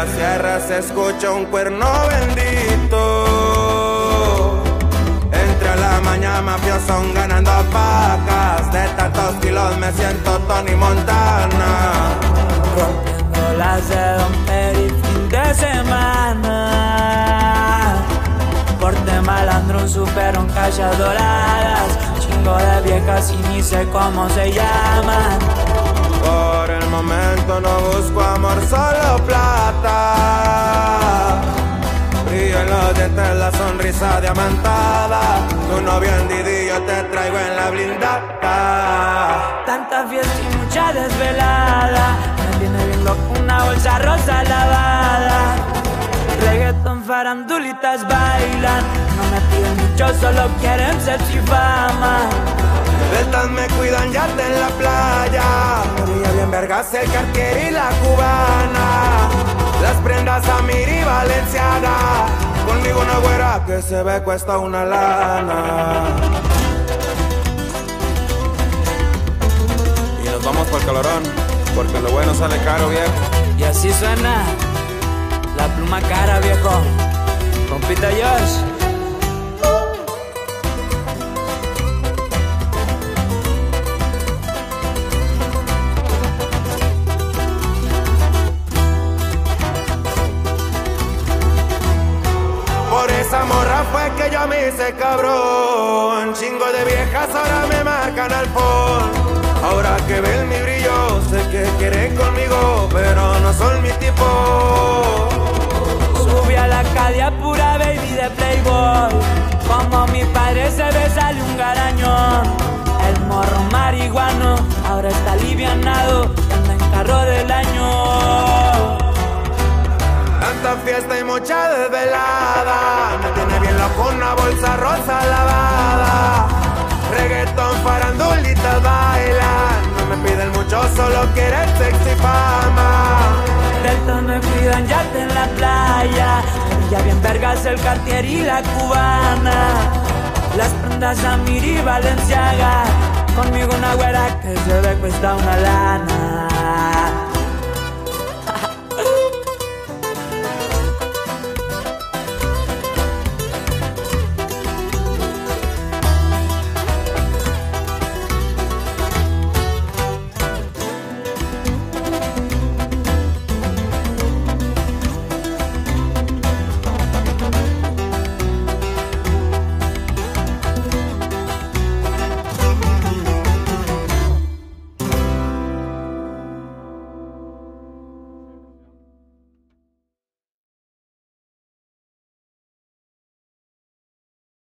la sierra se escucha un cuerno bendito. Entre la mañana mafioso ganando vacas. De tantos kilos me siento Tony Montana. Rompiendo las de Don Peri fin de semana. Porte malandro, un super un calles doradas. Chingo de viejas y ni sé cómo se llaman. Por el momento no busco amor, diamantada. Tu novio en Didi, yo te traigo en la blindada. Tanta fiesta y mucha desvelada. Me viene bien loco una bolsa rosa lavada. Reggaeton, farandulitas bailan. No me piden mucho, solo quieren sexy fama. Deltas me cuidan yate en la playa. Brilla bien vergas el cartier y la cubana. Las prendas a Miri Valenciaga. Que se ve cuesta una lana. Y nos vamos por calorón, porque lo bueno sale caro, viejo. Y así suena la pluma cara, viejo. Compita Josh. Fue que yo me hice cabrón. Chingo de viejas ahora me marcan al phone. Ahora que ven mi brillo, sé que quieren conmigo, pero no son mi tipo. Subí a la calle pura baby de Playboy. Como mi padre se ve, sale un garañón. El morro marihuano ahora está alivianado. Anda en carro del año. Tanta fiesta y mucha desvelada. Me tiene bien loco bolsa rosa lavada. Reggaeton, farandulitas bailan. No me piden mucho, solo quieren sexy fama. Delta me cuidan yate en la playa. Ya bien vergas el cartier y la cubana. Las prendas a Miri Valenciaga. Conmigo una güera que se ve cuesta una lana.